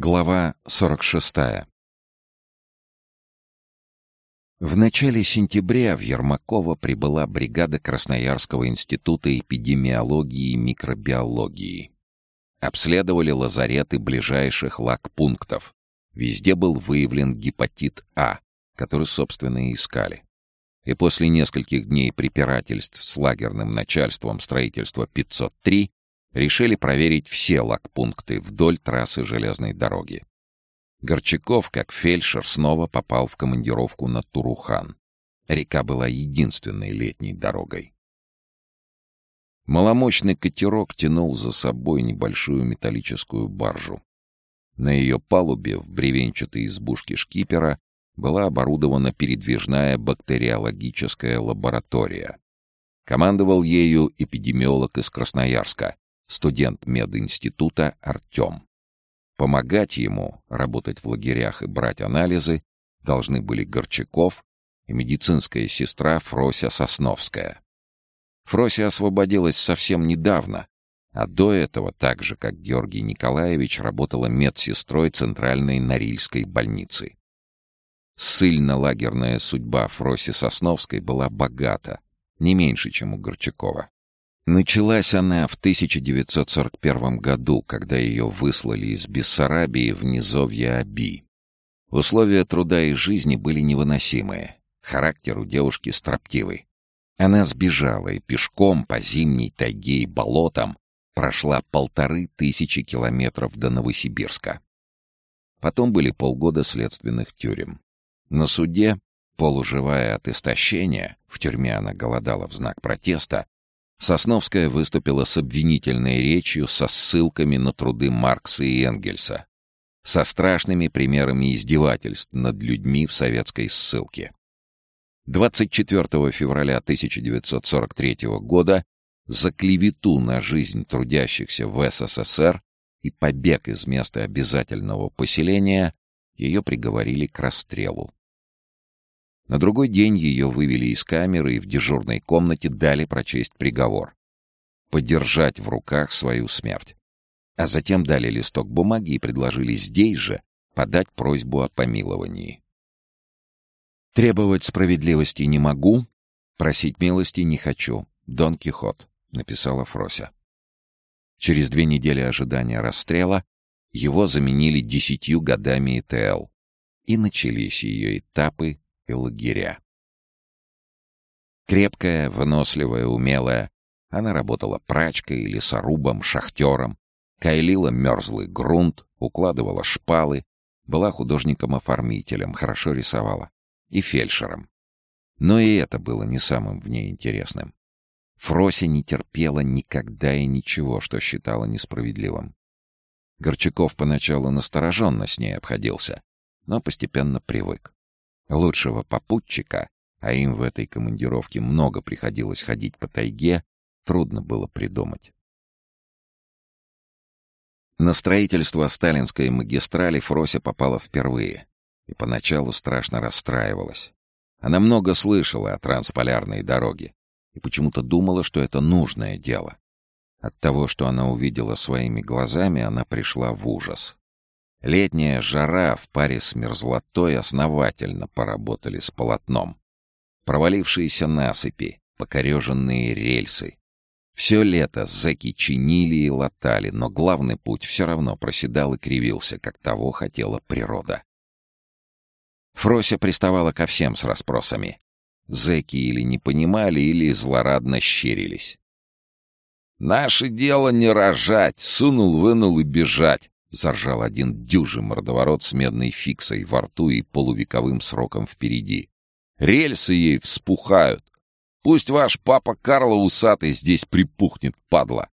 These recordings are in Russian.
Глава 46. В начале сентября в Ермакова прибыла бригада Красноярского института эпидемиологии и микробиологии. Обследовали лазареты ближайших лагпунктов. Везде был выявлен гепатит А, который, собственно, и искали. И после нескольких дней препирательств с лагерным начальством строительства 503 решили проверить все лагпункты вдоль трассы железной дороги. Горчаков, как фельдшер, снова попал в командировку на Турухан. Река была единственной летней дорогой. Маломощный катерок тянул за собой небольшую металлическую баржу. На ее палубе, в бревенчатой избушке шкипера, была оборудована передвижная бактериологическая лаборатория. Командовал ею эпидемиолог из Красноярска, студент мединститута Артем. Помогать ему работать в лагерях и брать анализы должны были Горчаков и медицинская сестра Фрося Сосновская. Фрося освободилась совсем недавно, а до этого, так же как Георгий Николаевич, работала медсестрой Центральной Норильской больницы. Ссыльно-лагерная судьба Фроси Сосновской была богата, не меньше, чем у Горчакова. Началась она в 1941 году, когда ее выслали из Бессарабии в низовье Аби. Условия труда и жизни были невыносимые. Характер у девушки строптивый. Она сбежала и пешком по зимней тайге и болотам прошла полторы тысячи километров до Новосибирска. Потом были полгода следственных тюрем. На суде, полуживая от истощения, в тюрьме она голодала в знак протеста, Сосновская выступила с обвинительной речью со ссылками на труды Маркса и Энгельса, со страшными примерами издевательств над людьми в советской ссылке. 24 февраля 1943 года за клевету на жизнь трудящихся в СССР и побег из места обязательного поселения ее приговорили к расстрелу. На другой день ее вывели из камеры и в дежурной комнате дали прочесть приговор. Подержать в руках свою смерть. А затем дали листок бумаги и предложили здесь же подать просьбу о помиловании. «Требовать справедливости не могу, просить милости не хочу. Дон Кихот», — написала Фрося. Через две недели ожидания расстрела его заменили десятью годами ИТЛ, и начались ее этапы и лагеря. Крепкая, выносливая, умелая, она работала прачкой, лесорубом, шахтером, кайлила мерзлый грунт, укладывала шпалы, была художником-оформителем, хорошо рисовала, и фельдшером. Но и это было не самым в ней интересным. Фрося не терпела никогда и ничего, что считала несправедливым. Горчаков поначалу настороженно с ней обходился, но постепенно привык. Лучшего попутчика, а им в этой командировке много приходилось ходить по тайге, трудно было придумать. На строительство сталинской магистрали Фрося попала впервые и поначалу страшно расстраивалась. Она много слышала о трансполярной дороге и почему-то думала, что это нужное дело. От того, что она увидела своими глазами, она пришла в ужас. Летняя жара в паре с мерзлотой основательно поработали с полотном. Провалившиеся насыпи, покореженные рельсы. Все лето зэки чинили и латали, но главный путь все равно проседал и кривился, как того хотела природа. Фрося приставала ко всем с расспросами. Зэки или не понимали, или злорадно щерились. «Наше дело не рожать, сунул-вынул и бежать», — заржал один дюжий мордоворот с медной фиксой во рту и полувековым сроком впереди. «Рельсы ей вспухают. Пусть ваш папа Карло усатый здесь припухнет, падла!»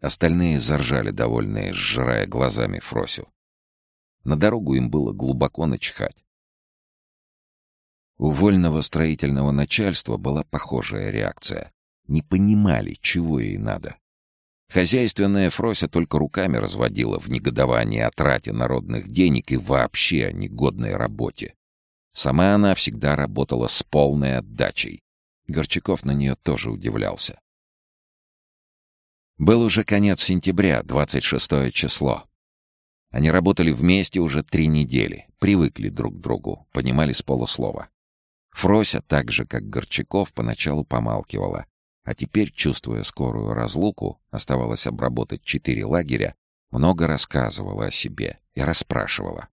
Остальные заржали, довольные, сжирая глазами Фросю. На дорогу им было глубоко начхать. У вольного строительного начальства была похожая реакция. Не понимали, чего ей надо. Хозяйственная Фрося только руками разводила в негодовании о трате народных денег и вообще о негодной работе. Сама она всегда работала с полной отдачей. Горчаков на нее тоже удивлялся. Был уже конец сентября, 26 число. Они работали вместе уже три недели, привыкли друг к другу, понимали с полуслова. Фрося, так же как Горчаков, поначалу помалкивала, а теперь, чувствуя скорую разлуку, оставалось обработать четыре лагеря, много рассказывала о себе и расспрашивала.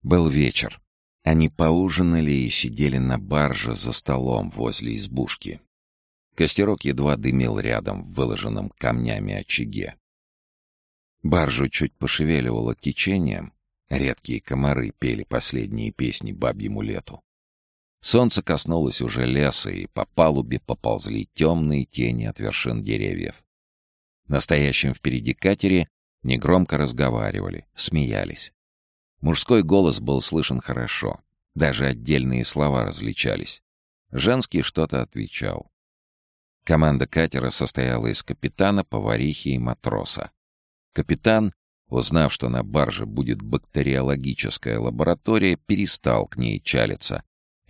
Был вечер. Они поужинали и сидели на барже за столом возле избушки. Костерок едва дымил рядом в выложенном камнями очаге. Баржу чуть пошевеливало течением, редкие комары пели последние песни бабьему лету. Солнце коснулось уже леса, и по палубе поползли темные тени от вершин деревьев. Настоящим впереди катере негромко разговаривали, смеялись. Мужской голос был слышен хорошо, даже отдельные слова различались. Женский что-то отвечал. Команда катера состояла из капитана, поварихи и матроса. Капитан, узнав, что на барже будет бактериологическая лаборатория, перестал к ней чалиться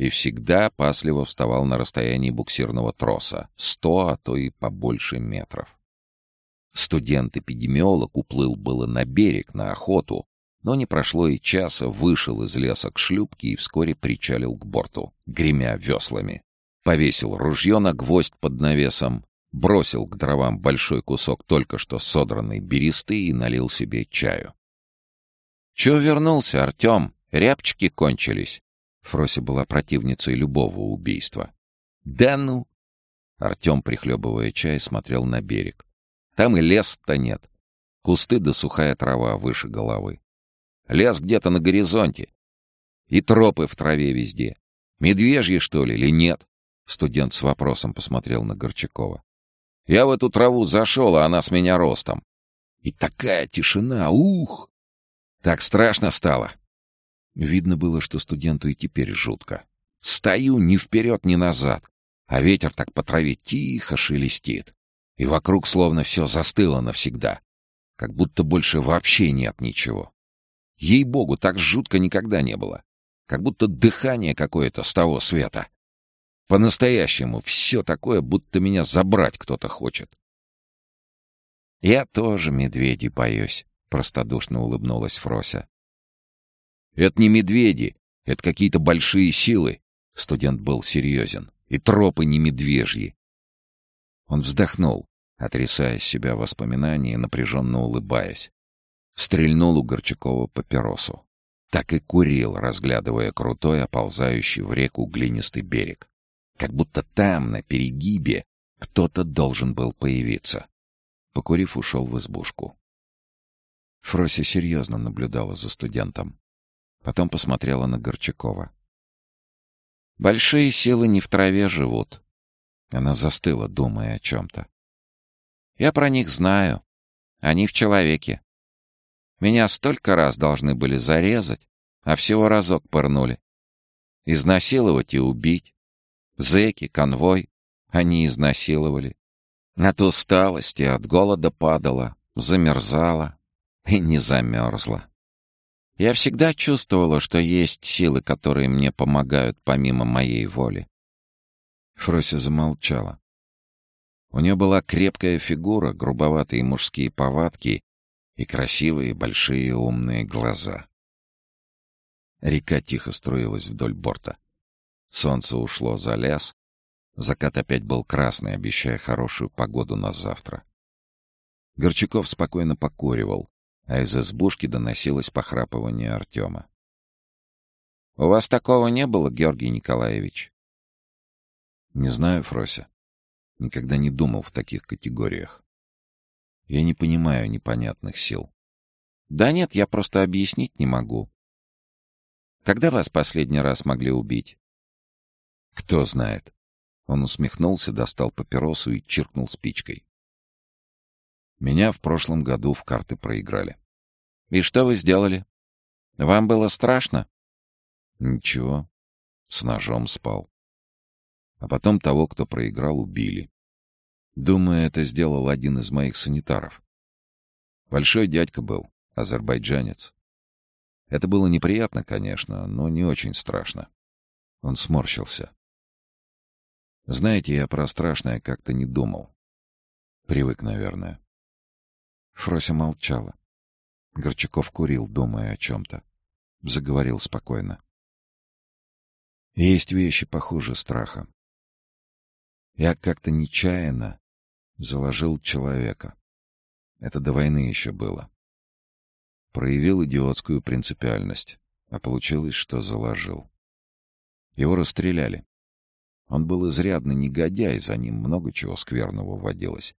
и всегда опасливо вставал на расстоянии буксирного троса — сто, а то и побольше метров. Студент-эпидемиолог уплыл было на берег, на охоту, но не прошло и часа, вышел из леса к шлюпке и вскоре причалил к борту, гремя веслами. Повесил ружье на гвоздь под навесом, бросил к дровам большой кусок только что содранной бересты и налил себе чаю. «Чего вернулся, Артем? Рябчики кончились». Фрося была противницей любого убийства. «Да ну!» Артем, прихлебывая чай, смотрел на берег. «Там и лес-то нет. Кусты да сухая трава выше головы. Лес где-то на горизонте. И тропы в траве везде. Медвежьи, что ли, или нет?» Студент с вопросом посмотрел на Горчакова. Я в эту траву зашел, а она с меня ростом. И такая тишина, ух! Так страшно стало. Видно было, что студенту и теперь жутко. Стою ни вперед, ни назад, а ветер так по траве тихо шелестит. И вокруг словно все застыло навсегда, как будто больше вообще нет ничего. Ей-богу, так жутко никогда не было. Как будто дыхание какое-то с того света. По-настоящему все такое, будто меня забрать кто-то хочет. «Я тоже медведей боюсь», — простодушно улыбнулась Фрося. «Это не медведи, это какие-то большие силы», — студент был серьезен. «И тропы не медвежьи». Он вздохнул, отрисая из себя воспоминания, напряженно улыбаясь. Стрельнул у Горчакова папиросу. Так и курил, разглядывая крутой, оползающий в реку глинистый берег. Как будто там, на перегибе, кто-то должен был появиться. Покурив, ушел в избушку. Фрося серьезно наблюдала за студентом. Потом посмотрела на Горчакова. «Большие силы не в траве живут». Она застыла, думая о чем-то. «Я про них знаю. Они в человеке. Меня столько раз должны были зарезать, а всего разок пырнули. Изнасиловать и убить. Зэки, конвой. Они изнасиловали. От усталости, от голода падала, замерзала и не замерзла. Я всегда чувствовала, что есть силы, которые мне помогают помимо моей воли. Фрося замолчала. У нее была крепкая фигура, грубоватые мужские повадки и красивые большие умные глаза. Река тихо струилась вдоль борта. Солнце ушло за лес. Закат опять был красный, обещая хорошую погоду на завтра. Горчаков спокойно покуривал, а из избушки доносилось похрапывание Артема. — У вас такого не было, Георгий Николаевич? — Не знаю, Фрося. Никогда не думал в таких категориях. Я не понимаю непонятных сил. — Да нет, я просто объяснить не могу. Когда вас последний раз могли убить? Кто знает. Он усмехнулся, достал папиросу и чиркнул спичкой. Меня в прошлом году в карты проиграли. И что вы сделали? Вам было страшно? Ничего. С ножом спал. А потом того, кто проиграл, убили. Думаю, это сделал один из моих санитаров. Большой дядька был, азербайджанец. Это было неприятно, конечно, но не очень страшно. Он сморщился. Знаете, я про страшное как-то не думал. Привык, наверное. Фрося молчала. Горчаков курил, думая о чем-то. Заговорил спокойно. Есть вещи похуже страха. Я как-то нечаянно заложил человека. Это до войны еще было. Проявил идиотскую принципиальность, а получилось, что заложил. Его расстреляли. Он был изрядно негодяй, за ним много чего скверного водилось.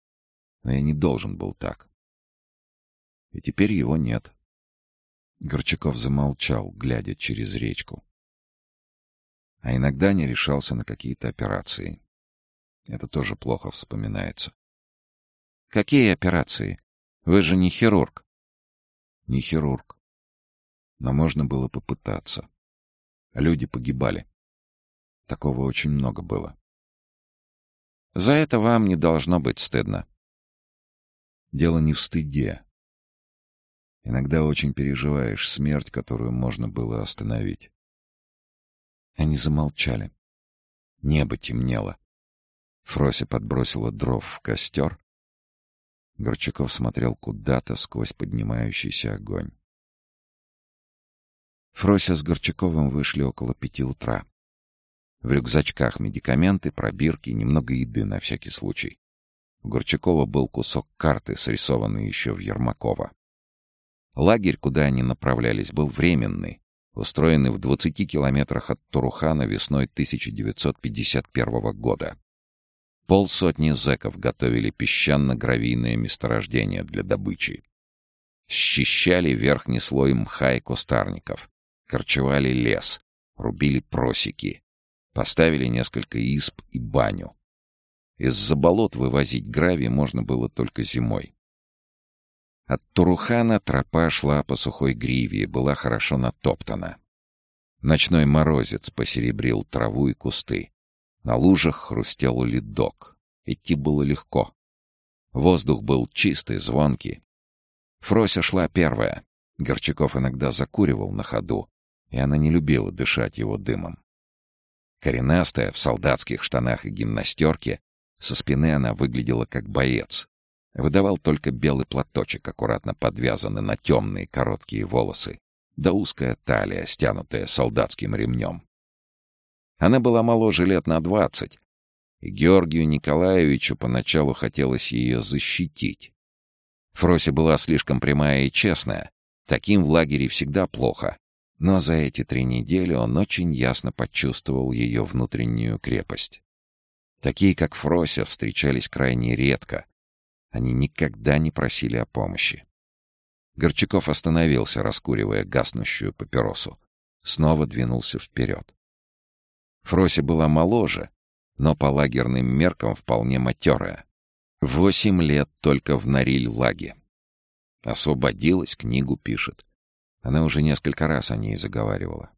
Но я не должен был так. И теперь его нет. Горчаков замолчал, глядя через речку. А иногда не решался на какие-то операции. Это тоже плохо вспоминается. «Какие операции? Вы же не хирург». «Не хирург. Но можно было попытаться. Люди погибали. Такого очень много было. За это вам не должно быть стыдно. Дело не в стыде. Иногда очень переживаешь смерть, которую можно было остановить. Они замолчали. Небо темнело. Фрося подбросила дров в костер. Горчаков смотрел куда-то сквозь поднимающийся огонь. Фрося с Горчаковым вышли около пяти утра. В рюкзачках медикаменты, пробирки, немного еды на всякий случай. У Горчакова был кусок карты, срисованный еще в Ермакова. Лагерь, куда они направлялись, был временный, устроенный в 20 километрах от Турухана весной 1951 года. Полсотни зэков готовили песчано-гравийное месторождение для добычи. Счищали верхний слой мха и кустарников, корчевали лес, рубили просеки, поставили несколько исп и баню. Из-за болот вывозить гравий можно было только зимой. От Турухана тропа шла по сухой гриве и была хорошо натоптана. Ночной морозец посеребрил траву и кусты. На лужах хрустел ледок. Идти было легко. Воздух был чистый, звонкий. Фрося шла первая. Горчаков иногда закуривал на ходу, и она не любила дышать его дымом. Коренастая, в солдатских штанах и гимнастерке, со спины она выглядела как боец, Выдавал только белый платочек, аккуратно подвязанный на темные короткие волосы, да узкая талия, стянутая солдатским ремнем. Она была моложе лет на двадцать, и Георгию Николаевичу поначалу хотелось ее защитить. Фрося была слишком прямая и честная, таким в лагере всегда плохо, но за эти три недели он очень ясно почувствовал ее внутреннюю крепость. Такие, как Фрося, встречались крайне редко, они никогда не просили о помощи. Горчаков остановился, раскуривая гаснущую папиросу. Снова двинулся вперед. Фрося была моложе, но по лагерным меркам вполне матерая. Восемь лет только в Нориль-лаге. Освободилась, книгу пишет. Она уже несколько раз о ней заговаривала.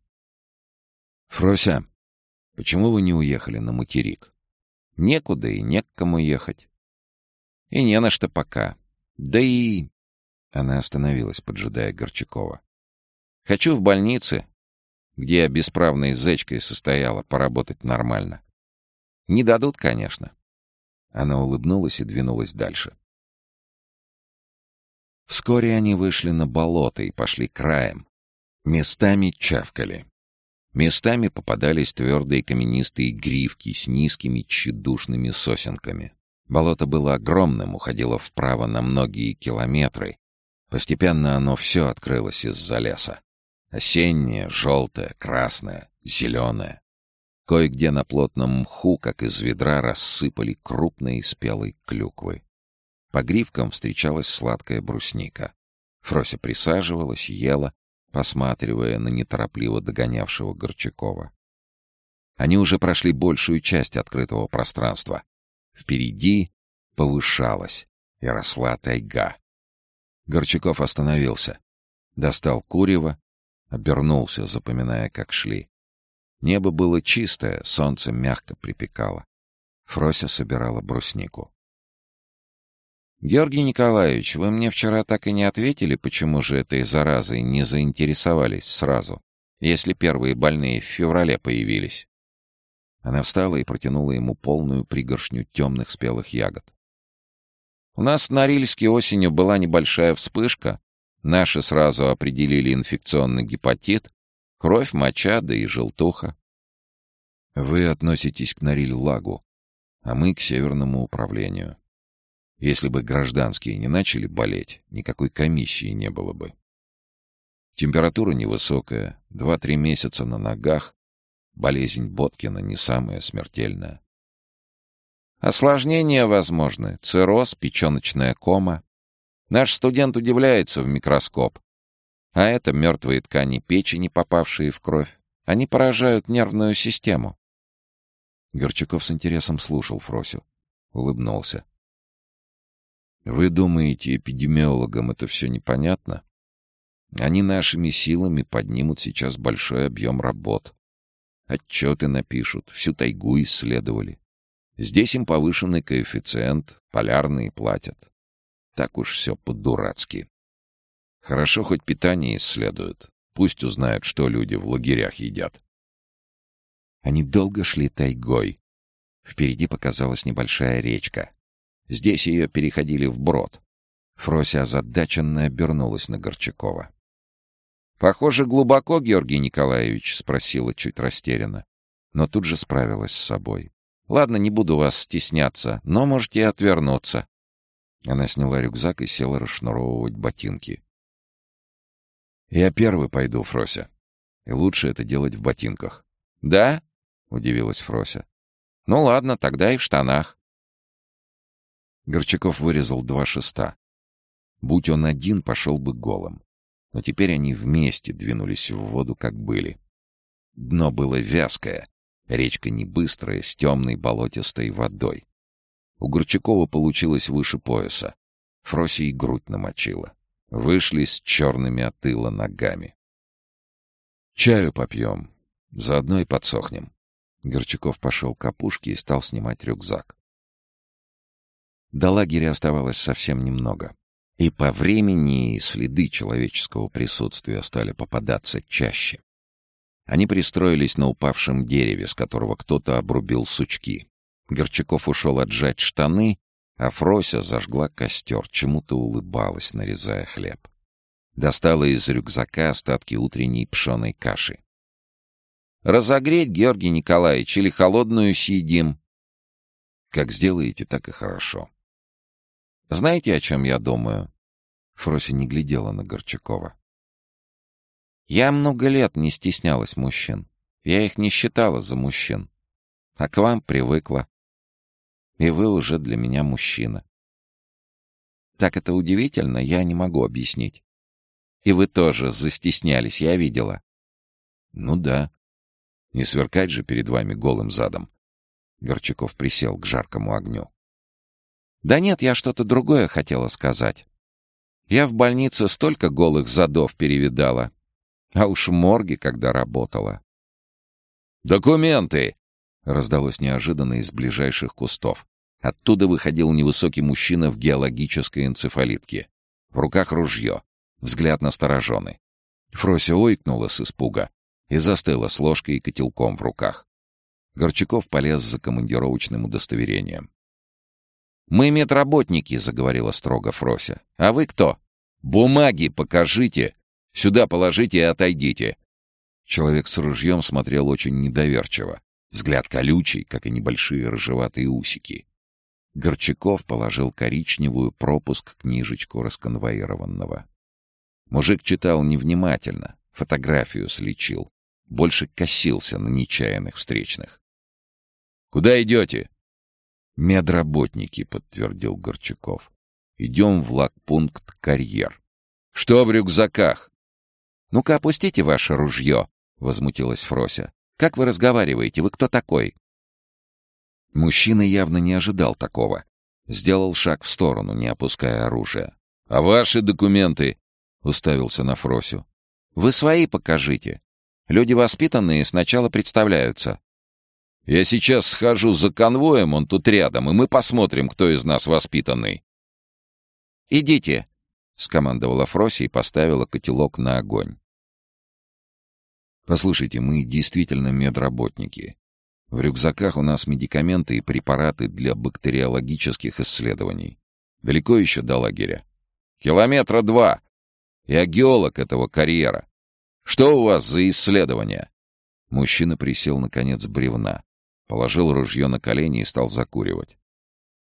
«Фрося, почему вы не уехали на материк?» «Некуда и не к кому ехать. И не на что пока. Да и...» Она остановилась, поджидая Горчакова. «Хочу в больнице, где я бесправной зечкой состояла, поработать нормально. Не дадут, конечно». Она улыбнулась и двинулась дальше. Вскоре они вышли на болото и пошли краем. Местами чавкали. Местами попадались твердые каменистые гривки с низкими тщедушными сосенками. Болото было огромным, уходило вправо на многие километры. Постепенно оно все открылось из-за леса. Осеннее, желтое, красное, зеленое. Кое-где на плотном мху, как из ведра, рассыпали крупные спелые клюквы. По гривкам встречалась сладкая брусника. Фрося присаживалась, ела, посматривая на неторопливо догонявшего Горчакова. Они уже прошли большую часть открытого пространства, Впереди повышалась и росла тайга. Горчаков остановился, достал курево, обернулся, запоминая, как шли. Небо было чистое, солнце мягко припекало. Фрося собирала бруснику. «Георгий Николаевич, вы мне вчера так и не ответили, почему же этой заразой не заинтересовались сразу, если первые больные в феврале появились?» Она встала и протянула ему полную пригоршню темных спелых ягод. «У нас в Норильске осенью была небольшая вспышка, Наши сразу определили инфекционный гепатит, кровь, моча, да и желтуха. Вы относитесь к Нориль-Лагу, а мы к Северному управлению. Если бы гражданские не начали болеть, никакой комиссии не было бы. Температура невысокая, два-три месяца на ногах. Болезнь Боткина не самая смертельная. Осложнения возможны. Цирроз, печеночная кома. Наш студент удивляется в микроскоп. А это мертвые ткани печени, попавшие в кровь. Они поражают нервную систему. Горчаков с интересом слушал Фросю. Улыбнулся. «Вы думаете, эпидемиологам это все непонятно? Они нашими силами поднимут сейчас большой объем работ. Отчеты напишут, всю тайгу исследовали. Здесь им повышенный коэффициент, полярные платят. Так уж все по-дурацки. Хорошо, хоть питание исследуют. Пусть узнают, что люди в лагерях едят. Они долго шли тайгой. Впереди показалась небольшая речка. Здесь ее переходили вброд. Фрося озадаченно обернулась на Горчакова. «Похоже, глубоко, Георгий Николаевич?» — спросила чуть растерянно. Но тут же справилась с собой. «Ладно, не буду вас стесняться, но можете отвернуться». Она сняла рюкзак и села расшнуровывать ботинки. «Я первый пойду, Фрося. И лучше это делать в ботинках». «Да?» — удивилась Фрося. «Ну ладно, тогда и в штанах». Горчаков вырезал два шеста. Будь он один, пошел бы голым. Но теперь они вместе двинулись в воду, как были. Дно было вязкое, речка не быстрая, с темной болотистой водой. У Горчакова получилось выше пояса. Фроси и грудь намочила. Вышли с черными от тыла ногами. «Чаю попьем. Заодно и подсохнем». Горчаков пошел к опушке и стал снимать рюкзак. До лагеря оставалось совсем немного. И по времени следы человеческого присутствия стали попадаться чаще. Они пристроились на упавшем дереве, с которого кто-то обрубил сучки. Горчаков ушел отжать штаны, а Фрося зажгла костер, чему-то улыбалась, нарезая хлеб. Достала из рюкзака остатки утренней пшеной каши. «Разогреть, Георгий Николаевич, или холодную съедим?» «Как сделаете, так и хорошо». Знаете, о чем я думаю?» Фрося не глядела на Горчакова. «Я много лет не стеснялась мужчин. Я их не считала за мужчин. А к вам привыкла. И вы уже для меня мужчина. Так это удивительно, я не могу объяснить. И вы тоже застеснялись, я видела. Ну да. Не сверкать же перед вами голым задом. Горчаков присел к жаркому огню. Да нет, я что-то другое хотела сказать. Я в больнице столько голых задов перевидала. А уж в морге, когда работала. «Документы!» — раздалось неожиданно из ближайших кустов. Оттуда выходил невысокий мужчина в геологической энцефалитке. В руках ружье, взгляд настороженный. Фрося ойкнула с испуга и застыла с ложкой и котелком в руках. Горчаков полез за командировочным удостоверением. «Мы медработники», — заговорила строго Фрося. «А вы кто?» «Бумаги покажите! Сюда положите и отойдите!» Человек с ружьем смотрел очень недоверчиво. Взгляд колючий, как и небольшие рыжеватые усики. Горчаков положил коричневую пропуск-книжечку расконвоированного. Мужик читал невнимательно, фотографию слечил. Больше косился на нечаянных встречных. «Куда идете?» «Медработники», — подтвердил Горчаков. «Идем в лагпункт «Карьер». Что в рюкзаках?» «Ну-ка, опустите ваше ружье», — возмутилась Фрося. «Как вы разговариваете? Вы кто такой?» Мужчина явно не ожидал такого. Сделал шаг в сторону, не опуская оружие. «А ваши документы?» — уставился на Фросю. «Вы свои покажите. Люди воспитанные сначала представляются. Я сейчас схожу за конвоем, он тут рядом, и мы посмотрим, кто из нас воспитанный. «Идите», — скомандовала Фроси и поставила котелок на огонь. «Послушайте, мы действительно медработники. В рюкзаках у нас медикаменты и препараты для бактериологических исследований. Далеко еще до лагеря?» «Километра два. Я геолог этого карьера. Что у вас за исследования?» Мужчина присел на конец бревна, положил ружье на колени и стал закуривать.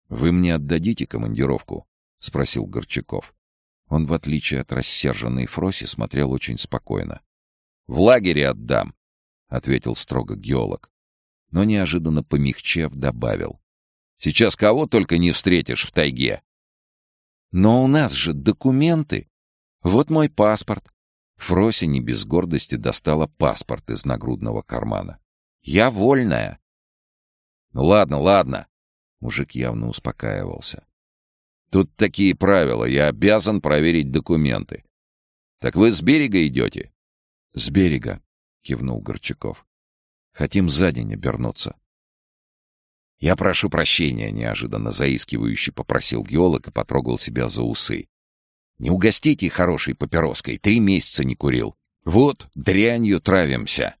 «Вы мне отдадите командировку?» — спросил Горчаков. Он, в отличие от рассерженной Фроси, смотрел очень спокойно. «В лагере отдам», — ответил строго геолог. Но неожиданно помягчев, добавил. «Сейчас кого только не встретишь в тайге». «Но у нас же документы. Вот мой паспорт». Фрося не без гордости достала паспорт из нагрудного кармана. «Я вольная». «Ну ладно, ладно». Мужик явно успокаивался. Тут такие правила, я обязан проверить документы. Так вы с берега идете? С берега, кивнул Горчаков. Хотим за день обернуться. Я прошу прощения, неожиданно заискивающе попросил геолог и потрогал себя за усы. Не угостите хорошей папироской, три месяца не курил. Вот, дрянью травимся.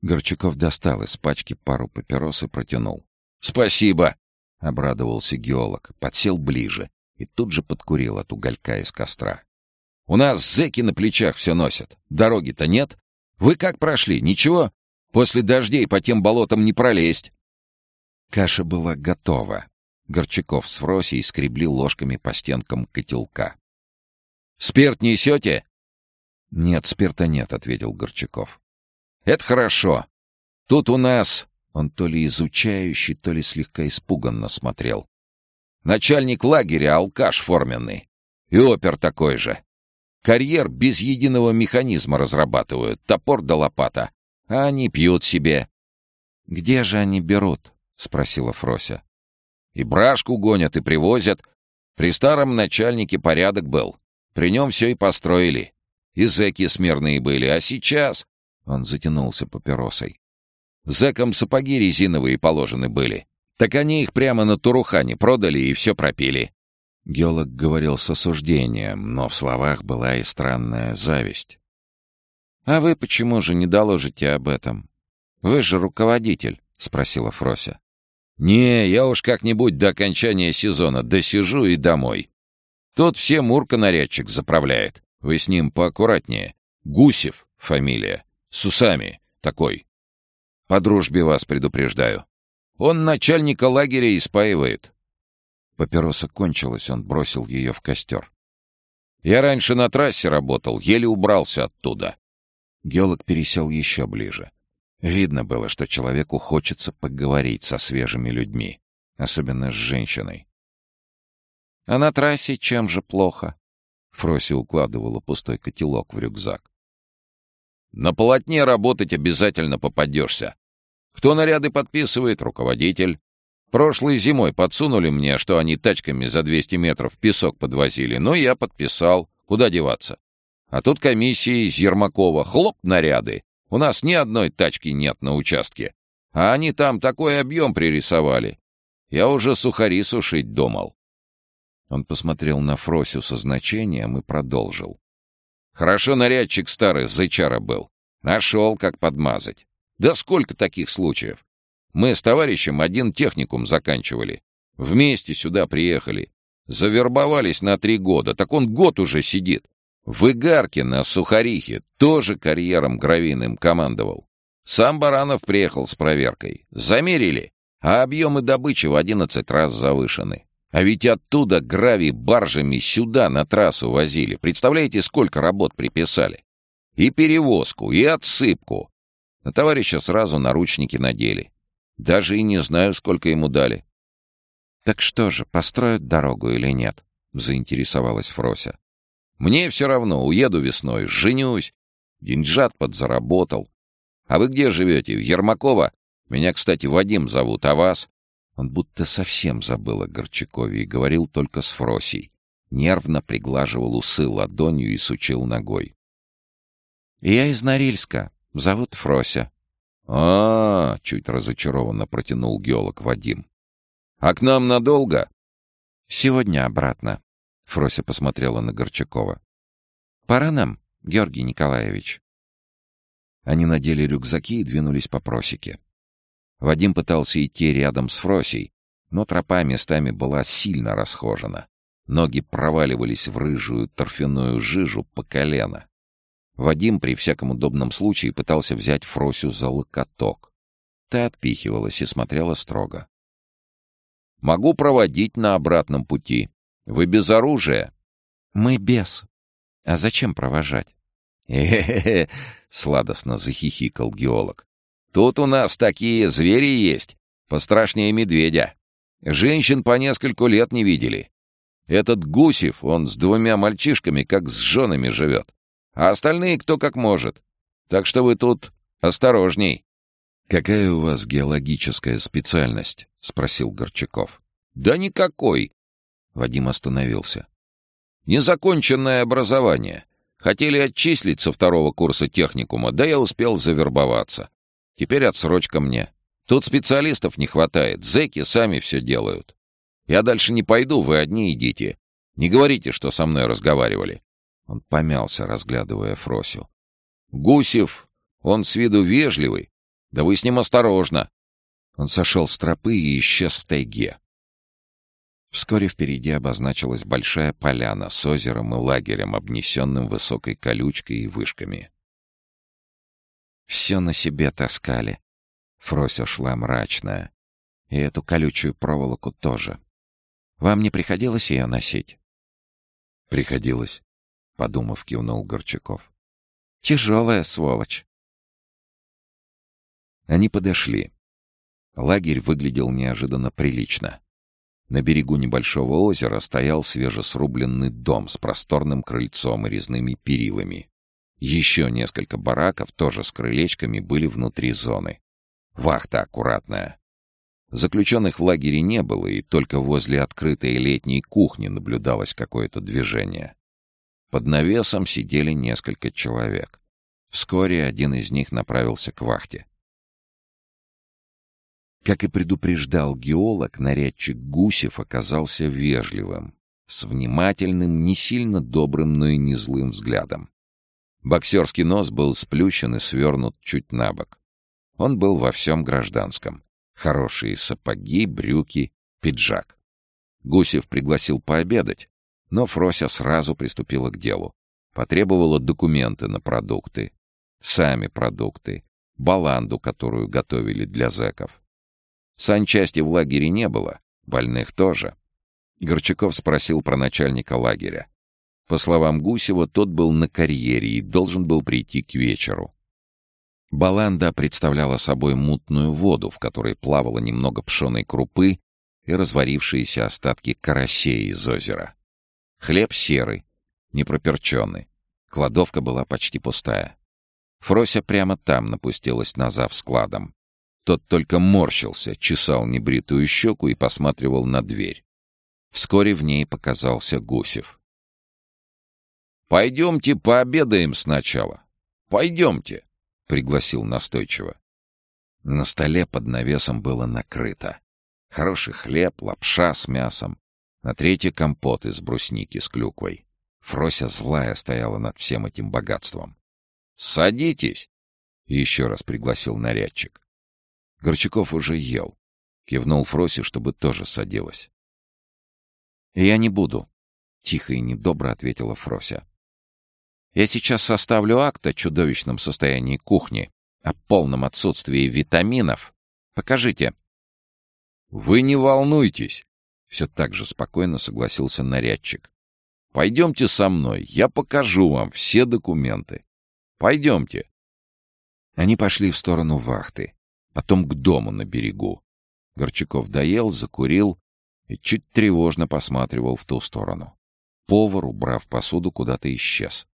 Горчаков достал из пачки пару папирос и протянул. «Спасибо!» — обрадовался геолог, подсел ближе и тут же подкурил от уголька из костра. «У нас зэки на плечах все носят. Дороги-то нет. Вы как прошли? Ничего? После дождей по тем болотам не пролезть». Каша была готова. Горчаков с Фросей скребли ложками по стенкам котелка. «Спирт несете?» «Нет, спирта нет», — ответил Горчаков. «Это хорошо. Тут у нас...» Он то ли изучающий, то ли слегка испуганно смотрел. Начальник лагеря — алкаш форменный. И опер такой же. Карьер без единого механизма разрабатывают, топор да лопата. А они пьют себе. — Где же они берут? — спросила Фрося. — И брашку гонят, и привозят. При старом начальнике порядок был. При нем все и построили. И зэки смирные были, а сейчас... Он затянулся папиросой. Зэкам сапоги резиновые положены были. Так они их прямо на Турухане продали и все пропили. Геолог говорил с осуждением, но в словах была и странная зависть. «А вы почему же не доложите об этом? Вы же руководитель», — спросила Фрося. «Не, я уж как-нибудь до окончания сезона досижу и домой. Тут все Мурка-нарядчик заправляет. Вы с ним поаккуратнее. Гусев фамилия. С усами такой. По дружбе вас предупреждаю. Он начальника лагеря испаивает. Папироса кончилась, он бросил ее в костер. Я раньше на трассе работал, еле убрался оттуда. Геолог пересел еще ближе. Видно было, что человеку хочется поговорить со свежими людьми, особенно с женщиной. «А на трассе чем же плохо?» Фроси укладывала пустой котелок в рюкзак. «На полотне работать обязательно попадешься. Кто наряды подписывает? Руководитель. Прошлой зимой подсунули мне, что они тачками за 200 метров песок подвозили, но я подписал. Куда деваться? А тут комиссия из. Хлоп, наряды. У нас ни одной тачки нет на участке. А они там такой объем пририсовали. Я уже сухари сушить думал. Он посмотрел на Фросю со значением и продолжил. Хорошо нарядчик старый, зычара был. Нашел, как подмазать. Да сколько таких случаев? Мы с товарищем один техникум заканчивали. Вместе сюда приехали. Завербовались на три года, так он год уже сидит. В Игарке на Сухарихе тоже карьером гравийным командовал. Сам Баранов приехал с проверкой. Замерили, а объемы добычи в одиннадцать раз завышены. А ведь оттуда гравий баржами сюда на трассу возили. Представляете, сколько работ приписали? И перевозку, и отсыпку. На товарища сразу наручники надели. Даже и не знаю, сколько ему дали. «Так что же, построят дорогу или нет?» — заинтересовалась Фрося. «Мне все равно, уеду весной, женюсь. Деньжат подзаработал. А вы где живете? В Ермакова? Меня, кстати, Вадим зовут, а вас?» Он будто совсем забыл о Горчакове и говорил только с Фросей. Нервно приглаживал усы ладонью и сучил ногой. «Я из Норильска. Зовут Фрося. А, -а, -а чуть разочарованно протянул геолог Вадим. А к нам надолго? Сегодня обратно. Фрося посмотрела на Горчакова. Пора нам, Георгий Николаевич. Они надели рюкзаки и двинулись по просеке. Вадим пытался идти рядом с Фросей, но тропа местами была сильно расхожена. Ноги проваливались в рыжую торфяную жижу по колено. Вадим при всяком удобном случае пытался взять Фросю за локоток. Та отпихивалась и смотрела строго. «Могу проводить на обратном пути. Вы без оружия?» «Мы без. А зачем провожать?» «Э-хе-хе!» — сладостно захихикал геолог. «Тут у нас такие звери есть, пострашнее медведя. Женщин по нескольку лет не видели. Этот Гусев, он с двумя мальчишками, как с женами живет а остальные кто как может. Так что вы тут осторожней». «Какая у вас геологическая специальность?» — спросил Горчаков. «Да никакой!» Вадим остановился. «Незаконченное образование. Хотели отчислить со второго курса техникума, да я успел завербоваться. Теперь отсрочка мне. Тут специалистов не хватает, зэки сами все делают. Я дальше не пойду, вы одни идите. Не говорите, что со мной разговаривали. Он помялся, разглядывая Фросю. «Гусев, он с виду вежливый. Да вы с ним осторожно!» Он сошел с тропы и исчез в тайге. Вскоре впереди обозначилась большая поляна с озером и лагерем, обнесенным высокой колючкой и вышками. Все на себе таскали. Фрося шла мрачная. И эту колючую проволоку тоже. Вам не приходилось ее носить? Приходилось подумав, кивнул Горчаков. Тяжелая сволочь. Они подошли. Лагерь выглядел неожиданно прилично. На берегу небольшого озера стоял свежесрубленный дом с просторным крыльцом и резными перилами. Еще несколько бараков, тоже с крылечками, были внутри зоны. Вахта аккуратная. Заключенных в лагере не было, и только возле открытой летней кухни наблюдалось какое-то движение. Под навесом сидели несколько человек. Вскоре один из них направился к вахте. Как и предупреждал геолог, нарядчик Гусев оказался вежливым, с внимательным, не сильно добрым, но и не злым взглядом. Боксерский нос был сплющен и свернут чуть на бок. Он был во всем гражданском. Хорошие сапоги, брюки, пиджак. Гусев пригласил пообедать, но Фрося сразу приступила к делу. Потребовала документы на продукты. Сами продукты. Баланду, которую готовили для зэков. Санчасти в лагере не было, больных тоже. Горчаков спросил про начальника лагеря. По словам Гусева, тот был на карьере и должен был прийти к вечеру. Баланда представляла собой мутную воду, в которой плавало немного пшеной крупы и разварившиеся остатки карасей из озера. Хлеб серый, непроперченный. Кладовка была почти пустая. Фрося прямо там напустилась на зав складом. Тот только морщился, чесал небритую щеку и посматривал на дверь. Вскоре в ней показался Гусев. «Пойдемте пообедаем сначала. Пойдемте», — пригласил настойчиво. На столе под навесом было накрыто. Хороший хлеб, лапша с мясом, на третье компот из брусники с клюквой. Фрося злая стояла над всем этим богатством. «Садитесь!» — еще раз пригласил нарядчик. Горчаков уже ел. Кивнул Фросе, чтобы тоже садилась. «Я не буду», — тихо и недобро ответила Фрося. «Я сейчас составлю акт о чудовищном состоянии кухни, о полном отсутствии витаминов. Покажите». «Вы не волнуйтесь», все так же спокойно согласился нарядчик. «Пойдемте со мной, я покажу вам все документы. Пойдемте». Они пошли в сторону вахты, потом к дому на берегу. Горчаков доел, закурил и чуть тревожно посматривал в ту сторону. Повар, убрав посуду, куда-то исчез.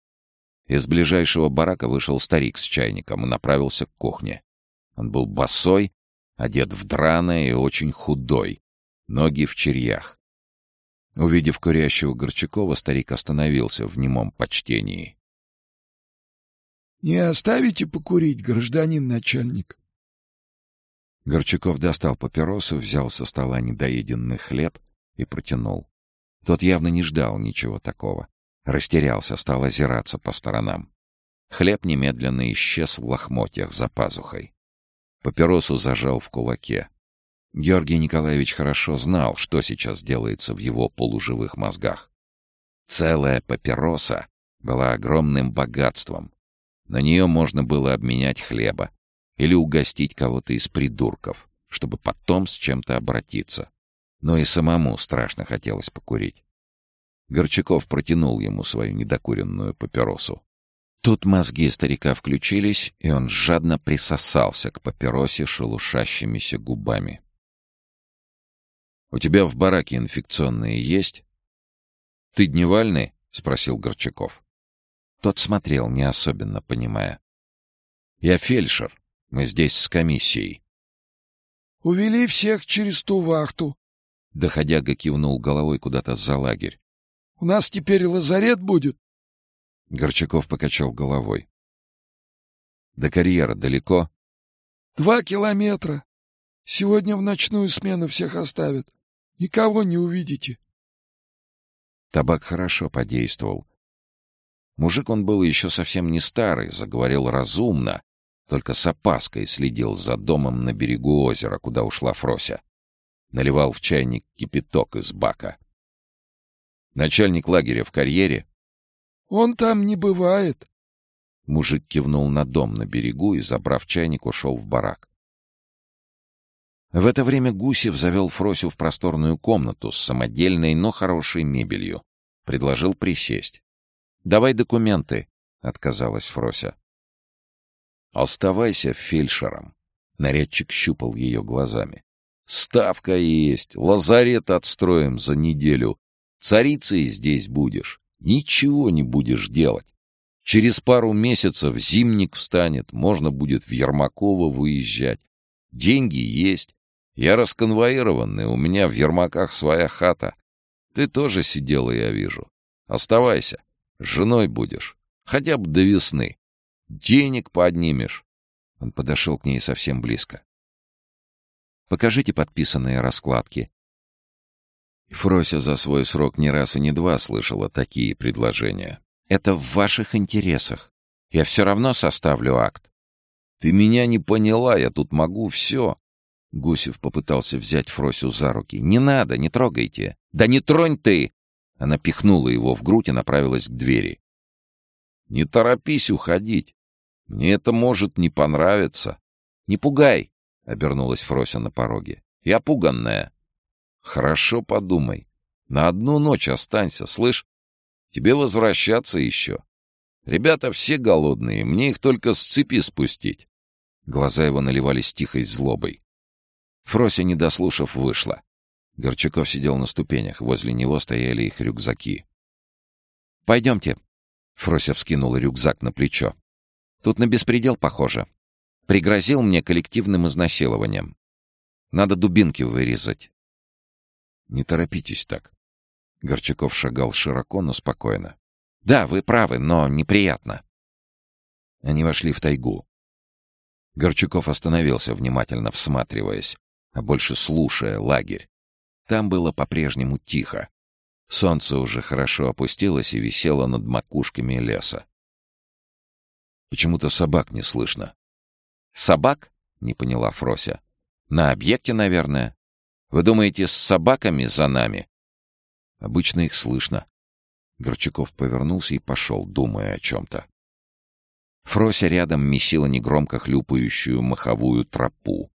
Из ближайшего барака вышел старик с чайником и направился к кухне. Он был босой, одет в драное и очень худой, ноги в черьях. Увидев курящего Горчакова, старик остановился в немом почтении. — Не оставите покурить, гражданин начальник? Горчаков достал папиросу, взял со стола недоеденный хлеб и протянул. Тот явно не ждал ничего такого. Растерялся, стал озираться по сторонам. Хлеб немедленно исчез в лохмотьях за пазухой. Папиросу зажал в кулаке. Георгий Николаевич хорошо знал, что сейчас делается в его полуживых мозгах. Целая папироса была огромным богатством. На нее можно было обменять хлеба или угостить кого-то из придурков, чтобы потом с чем-то обратиться. Но и самому страшно хотелось покурить. Горчаков протянул ему свою недокуренную папиросу. Тут мозги старика включились, и он жадно присосался к папиросе шелушащимися губами. «У тебя в бараке инфекционные есть?» «Ты дневальный?» — спросил Горчаков. Тот смотрел, не особенно понимая. «Я фельдшер. Мы здесь с комиссией». «Увели всех через ту вахту», — доходяга кивнул головой куда-то за лагерь. «У нас теперь лазарет будет». Горчаков покачал головой. «До карьера далеко?» «Два километра. Сегодня в ночную смену всех оставят. Никого не увидите. Табак хорошо подействовал. Мужик он был еще совсем не старый, заговорил разумно, только с опаской следил за домом на берегу озера, куда ушла Фрося. Наливал в чайник кипяток из бака. Начальник лагеря в карьере? Он там не бывает. Мужик кивнул на дом на берегу и, забрав чайник, ушел в барак. В это время Гусев завел Фросю в просторную комнату с самодельной, но хорошей мебелью. Предложил присесть. «Давай документы», — отказалась Фрося. «Оставайся фельдшером», — нарядчик щупал ее глазами. «Ставка есть, лазарет отстроим за неделю. Царицей здесь будешь, ничего не будешь делать. Через пару месяцев зимник встанет, можно будет в Ермаково выезжать. Деньги есть, я расконвоированный, у меня в Ермаках своя хата. Ты тоже сидела, я вижу. Оставайся. Женой будешь. Хотя бы до весны. Денег поднимешь. Он подошел к ней совсем близко. Покажите подписанные раскладки. Фрося за свой срок не раз и не два слышала такие предложения. Это в ваших интересах. Я все равно составлю акт. Ты меня не поняла, я тут могу все. Гусев попытался взять Фросю за руки. «Не надо, не трогайте!» «Да не тронь ты!» Она пихнула его в грудь и направилась к двери. «Не торопись уходить. Мне это может не понравиться». «Не пугай!» — обернулась Фрося на пороге. «Я пуганная». «Хорошо подумай. На одну ночь останься, слышь? Тебе возвращаться еще. Ребята все голодные, мне их только с цепи спустить». Глаза его наливались тихой злобой. Фрося, не дослушав, вышла. Горчаков сидел на ступенях, возле него стояли их рюкзаки. «Пойдемте». Фрося вскинула рюкзак на плечо. «Тут на беспредел похоже. Пригрозил мне коллективным изнасилованием. Надо дубинки вырезать». «Не торопитесь так». Горчаков шагал широко, но спокойно. «Да, вы правы, но неприятно». Они вошли в тайгу. Горчаков остановился, внимательно всматриваясь а больше слушая лагерь. Там было по-прежнему тихо. Солнце уже хорошо опустилось и висело над макушками леса. Почему-то собак не слышно. «Собак?» — не поняла Фрося. «На объекте, наверное. Вы думаете, с собаками за нами?» «Обычно их слышно». Горчаков повернулся и пошел, думая о чем-то. Фрося рядом месила негромко хлюпающую маховую тропу.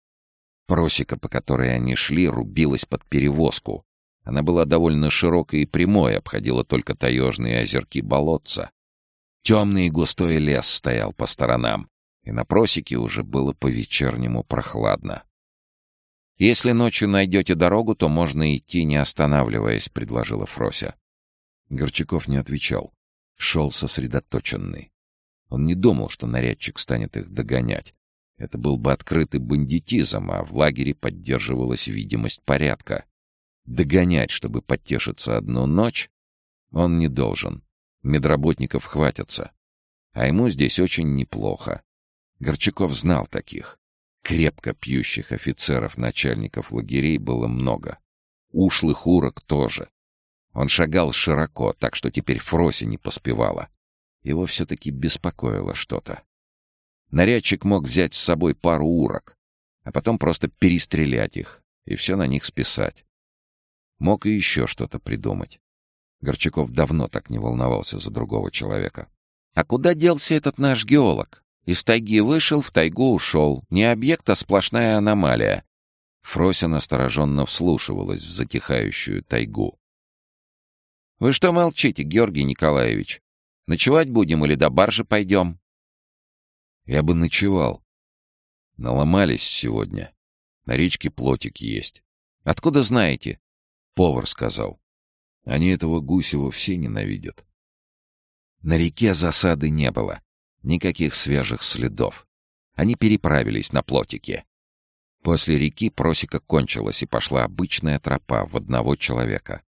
Просека, по которой они шли, рубилась под перевозку. Она была довольно широкой и прямой, обходила только таежные озерки болотца. Темный и густой лес стоял по сторонам, и на просеке уже было по-вечернему прохладно. «Если ночью найдете дорогу, то можно идти, не останавливаясь», — предложила Фрося. Горчаков не отвечал. Шел сосредоточенный. Он не думал, что нарядчик станет их догонять. Это был бы открытый бандитизм, а в лагере поддерживалась видимость порядка. Догонять, чтобы потешиться одну ночь, он не должен. Медработников хватятся. А ему здесь очень неплохо. Горчаков знал таких. Крепко пьющих офицеров, начальников лагерей было много. Ушлых урок тоже. Он шагал широко, так что теперь Фрося не поспевала. Его все-таки беспокоило что-то. Нарядчик мог взять с собой пару урок, а потом просто перестрелять их. и все на них списать. Мог и еще что-то придумать. Горчаков давно так не волновался за другого человека. «А куда делся этот наш геолог? Из тайги вышел, в тайгу ушел. Не объект, а сплошная аномалия». Фрося настороженно вслушивалась в затихающую тайгу. «Вы что молчите, Георгий Николаевич? Ночевать будем или до баржи пойдем?» «Я бы ночевал. Наломались сегодня. На речке плотик есть. Откуда знаете?» Повар сказал. Они этого Гусева все ненавидят. На реке засады не было. Никаких свежих следов. Они переправились на плотике. После реки просека кончилась, и пошла обычная тропа в одного человека.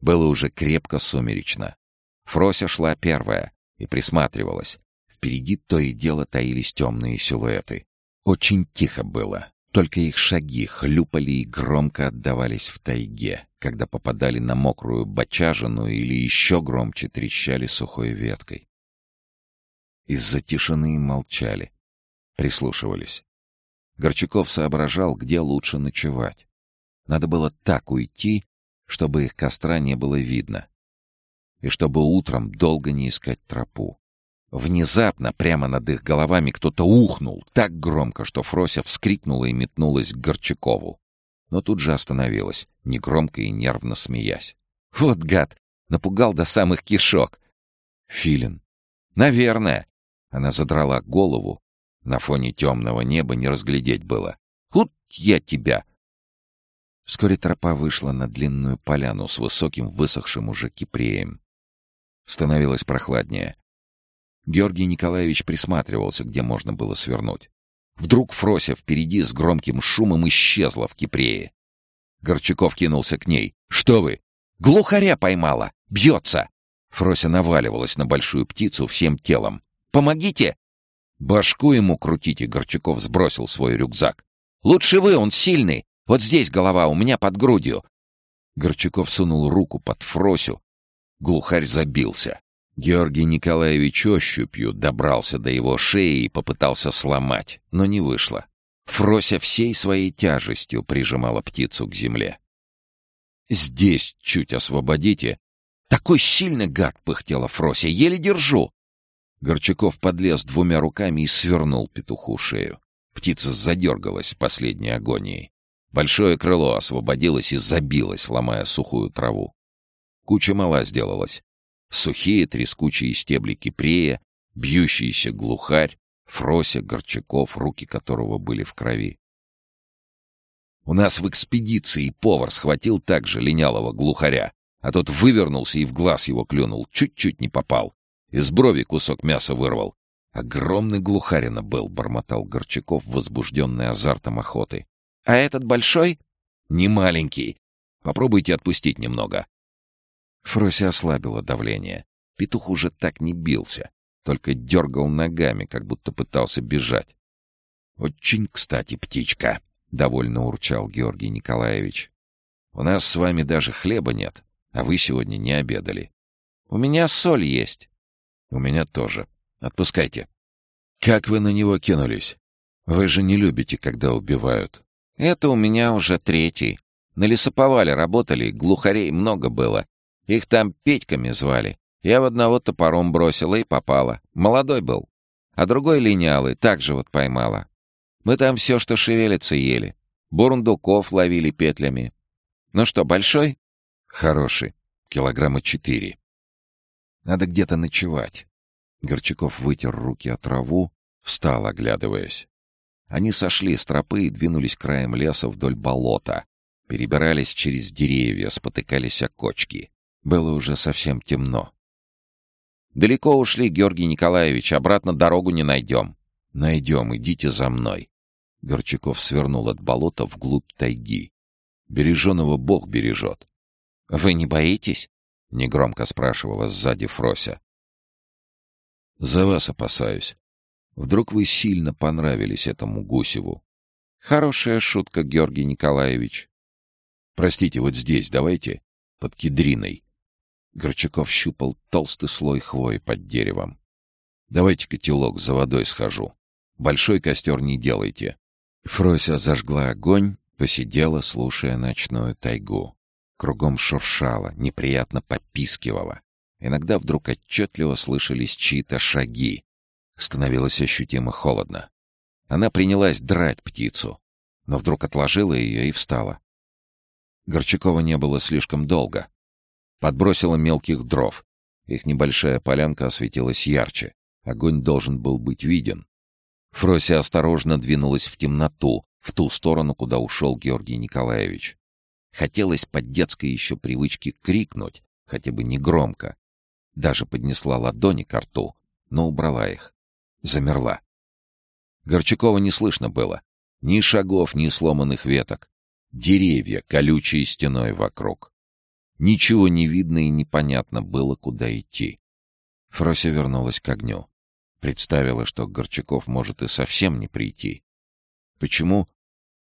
Было уже крепко сумеречно. Фрося шла первая и присматривалась. Впереди то и дело таились темные силуэты. Очень тихо было. Только их шаги хлюпали и громко отдавались в тайге, когда попадали на мокрую бочажину или еще громче трещали сухой веткой. Из-за тишины молчали, прислушивались. Горчаков соображал, где лучше ночевать. Надо было так уйти, чтобы их костра не было видно. И чтобы утром долго не искать тропу. Внезапно, прямо над их головами, кто-то ухнул так громко, что Фрося вскрикнула и метнулась к Горчакову. Но тут же остановилась, негромко и нервно смеясь. «Вот гад! Напугал до самых кишок!» «Филин!» «Наверное!» Она задрала голову. На фоне темного неба не разглядеть было. «Хут я тебя!» Вскоре тропа вышла на длинную поляну с высоким высохшим уже кипреем. Становилось прохладнее. Георгий Николаевич присматривался, где можно было свернуть. Вдруг Фрося впереди с громким шумом исчезла в кипрее. Горчаков кинулся к ней. «Что вы? Глухаря поймала! Бьется!» Фрося наваливалась на большую птицу всем телом. «Помогите!» «Башку ему крутите!» — Горчаков сбросил свой рюкзак. «Лучше вы, он сильный! Вот здесь голова, у меня под грудью!» Горчаков сунул руку под Фросю. Глухарь забился. Георгий Николаевич ощупью добрался до его шеи и попытался сломать, но не вышло. Фрося всей своей тяжестью прижимала птицу к земле. «Здесь чуть освободите!» «Такой сильный гад!» — пыхтела Фрося. «Еле держу!» Горчаков подлез двумя руками и свернул петуху шею. Птица задергалась в последней агонии. Большое крыло освободилось и забилось, ломая сухую траву. Куча мала сделалась. Сухие трескучие стебли кипрея, бьющийся глухарь, Фрося, Горчаков, руки которого были в крови. У нас в экспедиции повар схватил также линялого глухаря, а тот вывернулся и в глаз его клюнул, чуть-чуть не попал. Из брови кусок мяса вырвал. Огромный глухарина был, бормотал Горчаков, возбужденный азартом охоты. А этот большой? Не маленький. Попробуйте отпустить немного. Фрося ослабила давление. Петух уже так не бился, только дергал ногами, как будто пытался бежать. «Очень кстати, птичка», — довольно урчал Георгий Николаевич. «У нас с вами даже хлеба нет, а вы сегодня не обедали. У меня соль есть». «У меня тоже. Отпускайте». «Как вы на него кинулись? Вы же не любите, когда убивают». «Это у меня уже третий. На лесоповале работали, глухарей много было. Их там Петьками звали. Я в одного топором бросила и попала. Молодой был. А другой линялый, так же вот поймала. Мы там все, что шевелится, ели. Бурундуков ловили петлями. Ну что, большой? Хороший. Килограмма четыре. Надо где-то ночевать. Горчаков вытер руки от траву, встал, оглядываясь. Они сошли с тропы и двинулись краем леса вдоль болота. Перебирались через деревья, спотыкались о кочки. Было уже совсем темно. «Далеко ушли, Георгий Николаевич, обратно дорогу не найдем». «Найдем, идите за мной». Горчаков свернул от болота вглубь тайги. «Береженого Бог бережет». «Вы не боитесь?» — негромко спрашивала сзади Фрося. «За вас опасаюсь. Вдруг вы сильно понравились этому Гусеву?» «Хорошая шутка, Георгий Николаевич». «Простите, вот здесь давайте, под кедриной. Горчаков щупал толстый слой хвои под деревом. «Давайте котелок за водой схожу. Большой костер не делайте». Фрося зажгла огонь Посидела, слушая ночную тайгу. Кругом шуршало, неприятно попискивало. Иногда вдруг отчетливо слышались чьи-то шаги. Становилось ощутимо холодно. Она принялась драть птицу, но вдруг отложила ее и встала. Горчакова не было слишком долго. Подбросила мелких дров. Их небольшая полянка осветилась ярче. Огонь должен был быть виден. Фрося осторожно двинулась в темноту, в ту сторону, куда ушел Георгий Николаевич. Хотелось под детской еще привычке крикнуть, хотя бы не громко. Даже поднесла ладони к рту, но убрала их. Замерла. Горчакова не слышно было. Ни шагов, ни сломанных веток. Деревья, колючие стеной вокруг. Ничего не видно и непонятно было, куда идти. Фрося вернулась к огню. Представила, что Горчаков может и совсем не прийти. Почему?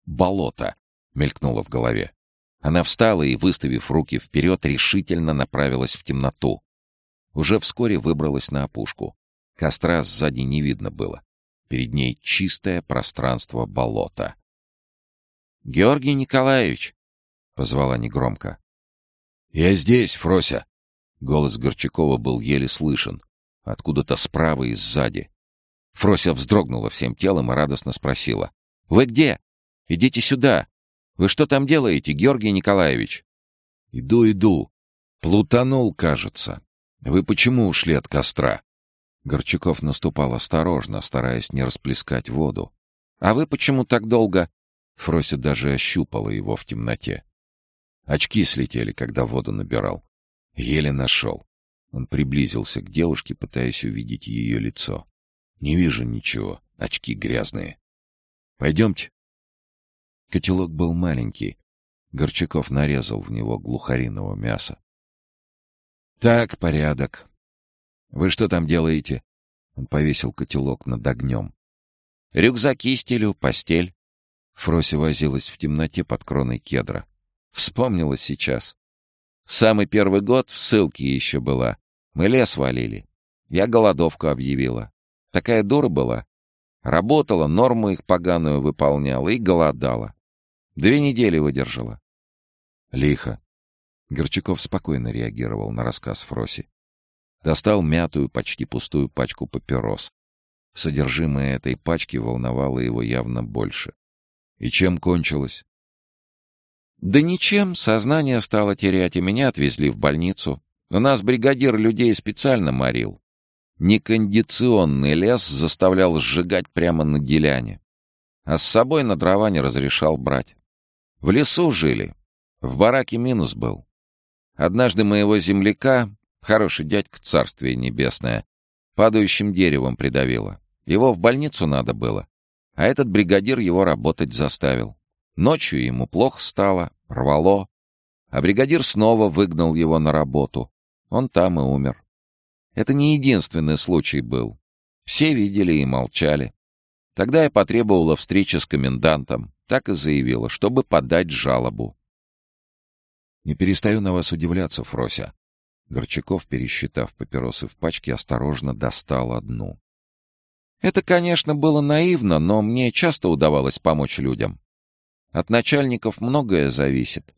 Болото мелькнуло в голове. Она встала и, выставив руки вперед, решительно направилась в темноту. Уже вскоре выбралась на опушку. Костра сзади не видно было. Перед ней чистое пространство болота. «Георгий Николаевич!» — позвала негромко. «Я здесь, Фрося!» Голос Горчакова был еле слышен. Откуда-то справа и сзади. Фрося вздрогнула всем телом и радостно спросила. «Вы где? Идите сюда! Вы что там делаете, Георгий Николаевич?» «Иду, иду. Плутанул, кажется. Вы почему ушли от костра?» Горчаков наступал осторожно, стараясь не расплескать воду. «А вы почему так долго?» Фрося даже ощупала его в темноте. Очки слетели, когда воду набирал. Еле нашел. Он приблизился к девушке, пытаясь увидеть ее лицо. «Не вижу ничего. Очки грязные. Пойдемте». Котелок был маленький. Горчаков нарезал в него глухариного мяса. «Так, порядок. Вы что там делаете?» Он повесил котелок над огнем. «Рюкзаки стелю, постель». Фрося возилась в темноте под кроной кедра. Вспомнила сейчас. В самый первый год в ссылке еще была. Мы лес валили. Я голодовку объявила. Такая дура была. Работала, норму их поганую выполняла и голодала. Две недели выдержала. Лихо. Горчаков спокойно реагировал на рассказ Фроси. Достал мятую, почти пустую пачку папирос. Содержимое этой пачки волновало его явно больше. И чем кончилось? Да ничем, сознание стало терять, и меня отвезли в больницу. У нас бригадир людей специально морил. Некондиционный лес заставлял сжигать прямо на деляне. А с собой на дрова не разрешал брать. В лесу жили. В бараке минус был. Однажды моего земляка, хороший дядька царствие небесное, падающим деревом придавило. Его в больницу надо было. А этот бригадир его работать заставил. Ночью ему плохо стало, рвало. А бригадир снова выгнал его на работу. Он там и умер. Это не единственный случай был. Все видели и молчали. Тогда я потребовала встречи с комендантом. Так и заявила, чтобы подать жалобу. «Не перестаю на вас удивляться, Фрося». Горчаков, пересчитав папиросы в пачке, осторожно достал одну. «Это, конечно, было наивно, но мне часто удавалось помочь людям. От начальников многое зависит.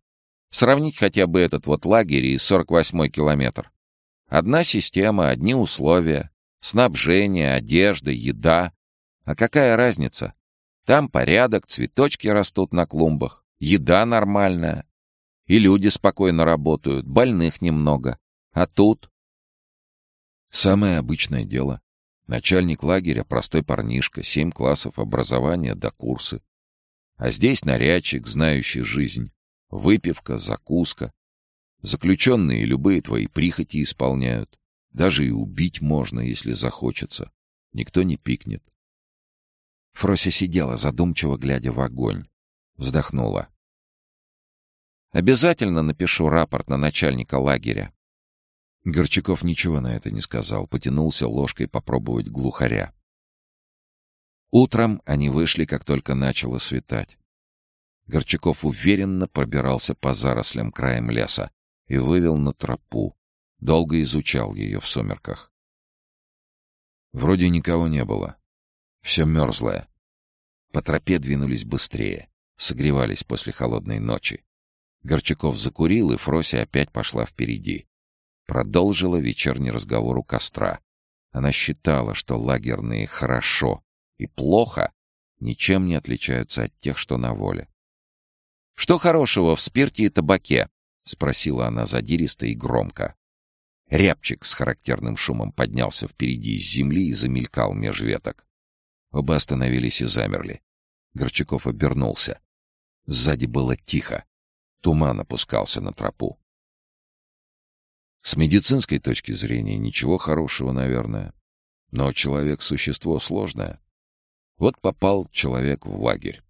Сравнить хотя бы этот вот лагерь и 48-й километр. Одна система, одни условия. Снабжение, одежда, еда. А какая разница? Там порядок, цветочки растут на клумбах, еда нормальная. И люди спокойно работают, больных немного. А тут... Самое обычное дело. Начальник лагеря — простой парнишка, семь классов образования до курсы. А здесь нарядчик, знающий жизнь. Выпивка, закуска. Заключенные любые твои прихоти исполняют. Даже и убить можно, если захочется. Никто не пикнет. Фрося сидела, задумчиво глядя в огонь. Вздохнула. «Обязательно напишу рапорт на начальника лагеря». Горчаков ничего на это не сказал, потянулся ложкой попробовать глухаря. Утром они вышли, как только начало светать. Горчаков уверенно пробирался по зарослям краем леса и вывел на тропу. Долго изучал ее в сумерках. Вроде никого не было. Все мерзлое. По тропе двинулись быстрее. Согревались после холодной ночи. Горчаков закурил, и Фрося опять пошла впереди. Продолжила вечерний разговор у костра. Она считала, что лагерные «хорошо» и «плохо» ничем не отличаются от тех, что на воле. «Что хорошего в спирте и табаке?» — спросила она задиристо и громко. Рябчик с характерным шумом поднялся впереди из земли и замелькал меж веток. Оба остановились и замерли. Горчаков обернулся. Сзади было тихо. Туман опускался на тропу. С медицинской точки зрения ничего хорошего, наверное. Но человек — существо сложное. Вот попал человек в лагерь.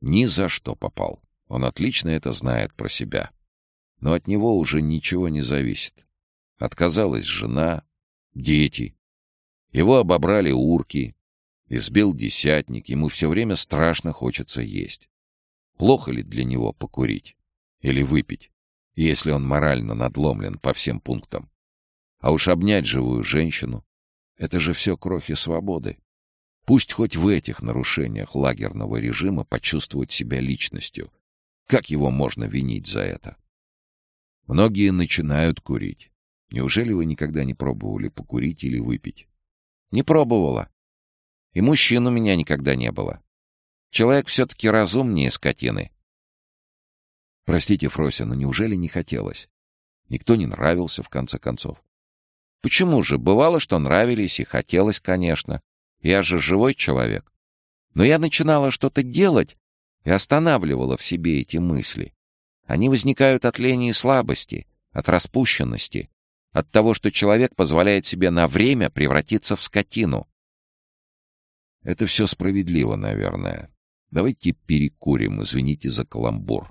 Ни за что попал. Он отлично это знает про себя. Но от него уже ничего не зависит. Отказалась жена, дети. Его обобрали урки. Избил десятник, ему все время страшно хочется есть. Плохо ли для него покурить? Или выпить? Если он морально надломлен по всем пунктам. А уж обнять живую женщину — это же все крохи свободы. Пусть хоть в этих нарушениях лагерного режима почувствует себя личностью. Как его можно винить за это? Многие начинают курить. Неужели вы никогда не пробовали покурить или выпить? Не пробовала. И мужчин у меня никогда не было. Человек все-таки разумнее скотины. Простите, Фрося, но неужели не хотелось? Никто не нравился, в конце концов. Почему же? Бывало, что нравились и хотелось, конечно. Я же живой человек. Но я начинала что-то делать и останавливала в себе эти мысли. Они возникают от лени и слабости, от распущенности, от того, что человек позволяет себе на время превратиться в скотину. Это все справедливо, наверное. Давайте перекурим, извините за каламбур.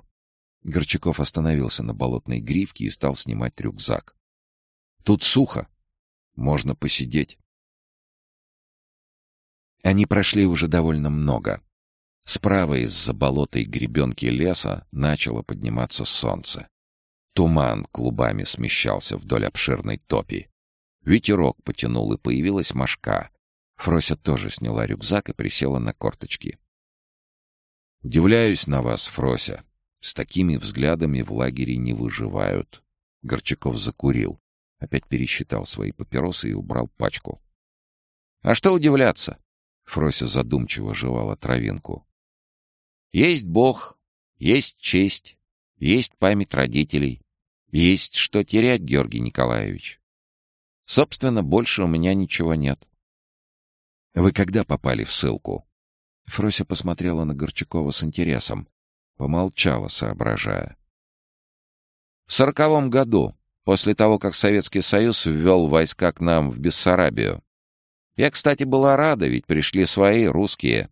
Горчаков остановился на болотной гривке и стал снимать рюкзак. Тут сухо. Можно посидеть. Они прошли уже довольно много. Справа из-за болота и гребенки леса начало подниматься солнце. Туман клубами смещался вдоль обширной топи. Ветерок потянул, и появилась мошка. Фрося тоже сняла рюкзак и присела на корточки. «Удивляюсь на вас, Фрося. С такими взглядами в лагере не выживают». Горчаков закурил. Опять пересчитал свои папиросы и убрал пачку. «А что удивляться? Фрося задумчиво жевала травинку. «Есть Бог, есть честь, есть память родителей, есть что терять, Георгий Николаевич. Собственно, больше у меня ничего нет». «Вы когда попали в ссылку?» Фрося посмотрела на Горчакова с интересом. Помолчала, соображая. «В сороковом году, после того, как Советский Союз ввел войска к нам в Бессарабию. Я, кстати, была рада, ведь пришли свои, русские.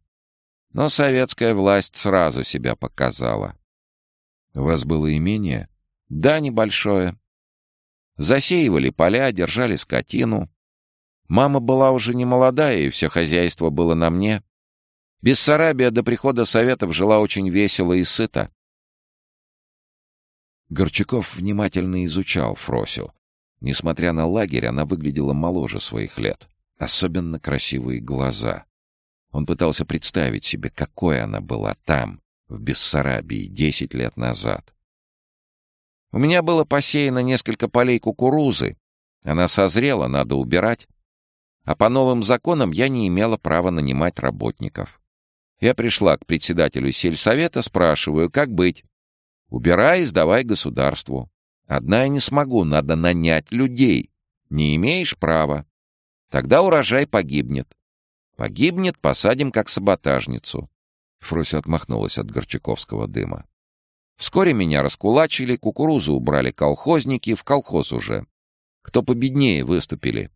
Но советская власть сразу себя показала. У вас было имение? Да, небольшое. Засеивали поля, держали скотину. Мама была уже не молодая, и все хозяйство было на мне. Бессарабия до прихода Советов жила очень весело и сыто. Горчаков внимательно изучал Фросю. Несмотря на лагерь, она выглядела моложе своих лет. Особенно красивые глаза. Он пытался представить себе, какой она была там, в Бессарабии, десять лет назад. У меня было посеяно несколько полей кукурузы. Она созрела, надо убирать. А по новым законам я не имела права нанимать работников. Я пришла к председателю сельсовета, спрашиваю, как быть? Убирай и сдавай государству. Одна я не смогу, надо нанять людей. Не имеешь права. Тогда урожай погибнет. Погибнет, посадим как саботажницу. Фрося отмахнулась от горчаковского дыма. Вскоре меня раскулачили, кукурузу убрали колхозники, в колхоз уже. Кто победнее выступили.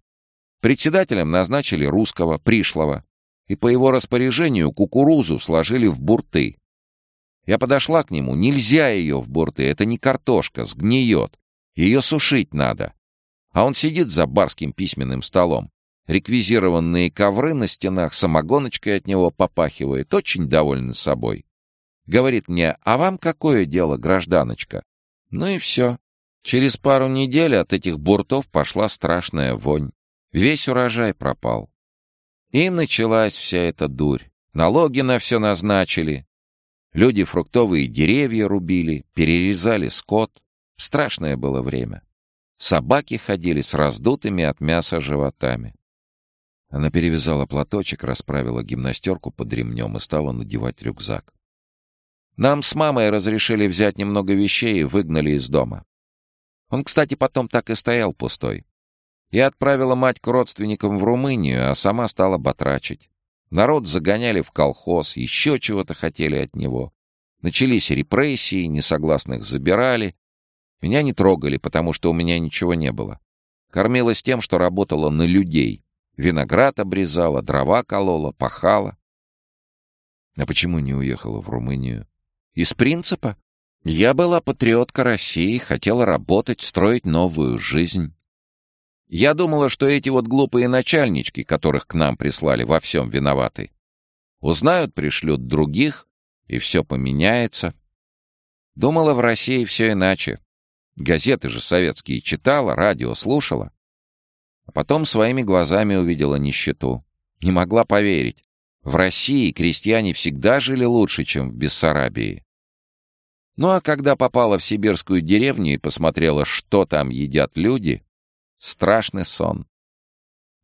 Председателем назначили русского, пришлого, и по его распоряжению кукурузу сложили в бурты. Я подошла к нему, нельзя ее в бурты, это не картошка, сгниет. Ее сушить надо. А он сидит за барским письменным столом, Реквизированные ковры на стенах самогоночкой от него попахивает, очень довольны собой. Говорит мне, а вам какое дело, гражданочка? Ну и все. Через пару недель от этих буртов пошла страшная вонь. Весь урожай пропал. И началась вся эта дурь. Налоги на все назначили. Люди фруктовые деревья рубили, перерезали скот. Страшное было время. Собаки ходили с раздутыми от мяса животами. Она перевязала платочек, расправила гимнастерку под ремнем и стала надевать рюкзак. Нам с мамой разрешили взять немного вещей и выгнали из дома. Он, кстати, потом так и стоял пустой. Я отправила мать к родственникам в Румынию, а сама стала батрачить. Народ загоняли в колхоз, еще чего-то хотели от него. Начались репрессии, несогласных забирали. Меня не трогали, потому что у меня ничего не было. Кормилась тем, что работала на людей. Виноград обрезала, дрова колола, пахала. А почему не уехала в Румынию? Из принципа. Я была патриотка России, хотела работать, строить новую жизнь. Я думала, что эти вот глупые начальнички, которых к нам прислали, во всем виноваты. Узнают, пришлют других, и все поменяется. Думала, в России все иначе. Газеты же советские читала, радио слушала. А потом своими глазами увидела нищету. Не могла поверить. В России крестьяне всегда жили лучше, чем в Бессарабии. Ну а когда попала в сибирскую деревню и посмотрела, что там едят люди, страшный сон.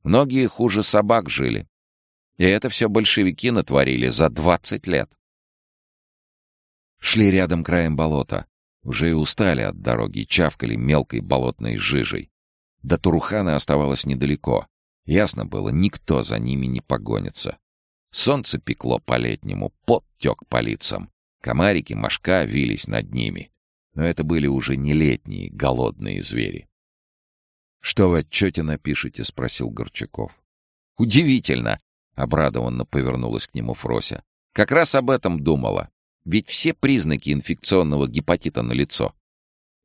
Многие хуже собак жили. И это все большевики натворили за 20 лет. Шли рядом краем болота. Уже и устали от дороги, чавкали мелкой болотной жижей. До Турухана оставалось недалеко. Ясно было, никто за ними не погонится. Солнце пекло по-летнему, пот тек по лицам. Комарики, мошка вились над ними. Но это были уже не летние, голодные звери. «Что в отчете напишете?» — спросил Горчаков. «Удивительно!» — обрадованно повернулась к нему Фрося. «Как раз об этом думала. Ведь все признаки инфекционного гепатита налицо.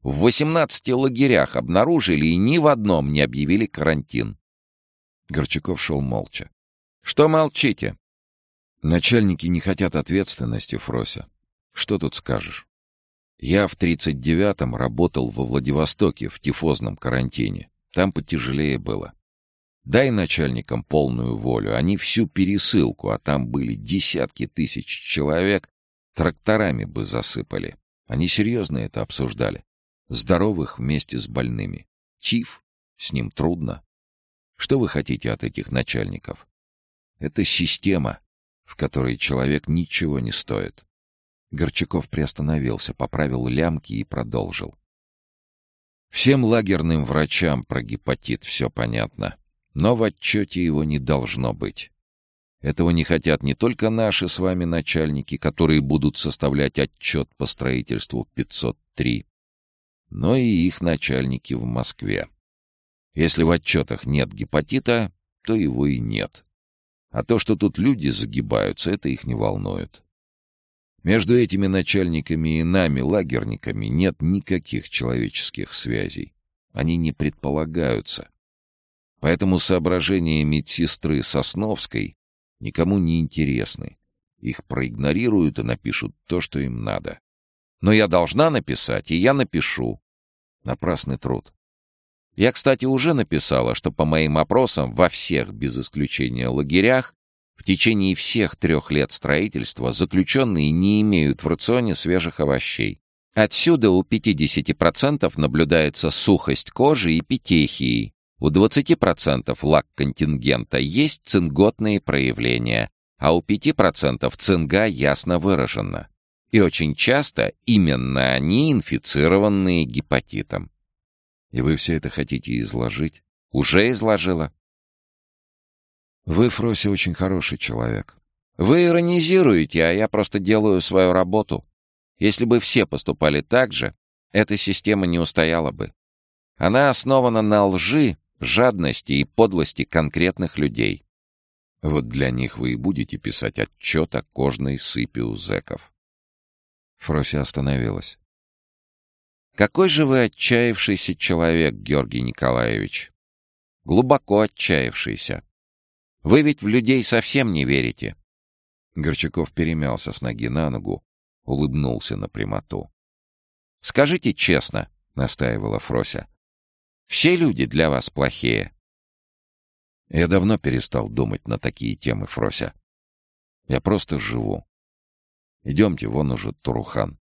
В 18 лагерях обнаружили и ни в одном не объявили карантин». Горчаков шел молча. «Что молчите?» «Начальники не хотят ответственности, Фрося. Что тут скажешь? Я в 39-м работал во Владивостоке в тифозном карантине. Там потяжелее было. Дай начальникам полную волю, они всю пересылку, а там были десятки тысяч человек, тракторами бы засыпали. Они серьезно это обсуждали. Здоровых вместе с больными. Чиф, с ним трудно. Что вы хотите от этих начальников? Это система, в которой человек ничего не стоит. Горчаков приостановился, поправил лямки и продолжил. Всем лагерным врачам про гепатит все понятно, но в отчете его не должно быть. Этого не хотят не только наши с вами начальники, которые будут составлять отчет по строительству 503, но и их начальники в Москве. Если в отчетах нет гепатита, то его и нет. А то, что тут люди загибаются, это их не волнует. Между этими начальниками и нами, лагерниками, нет никаких человеческих связей. Они не предполагаются. Поэтому соображения медсестры Сосновской никому не интересны. Их проигнорируют и напишут то, что им надо. Но я должна написать, и я напишу. Напрасный труд. Я, кстати, уже написала, что по моим опросам во всех, без исключения лагерях, в течение всех трех лет строительства заключенные не имеют в рационе свежих овощей. Отсюда у 50% наблюдается сухость кожи и петехии. У 20% лак контингента есть цинготные проявления, а у 5% цинга ясно выражена. И очень часто именно они инфицированные гепатитом. И вы все это хотите изложить? Уже изложила. Вы, Фрося, очень хороший человек. Вы иронизируете, а я просто делаю свою работу. Если бы все поступали так же, эта система не устояла бы. Она основана на лжи, жадности и подлости конкретных людей. Вот для них вы и будете писать отчет о кожной сыпи у зэков. Фрося остановилась. Какой же вы отчаявшийся человек, Георгий Николаевич. Глубоко отчаявшийся. Вы ведь в людей совсем не верите. Горчаков перемялся с ноги на ногу, улыбнулся на прямоту. «Скажите честно», — настаивала Фрося, — «все люди для вас плохие». Я давно перестал думать на такие темы, Фрося. Я просто живу. Идемте, вон уже Турухан.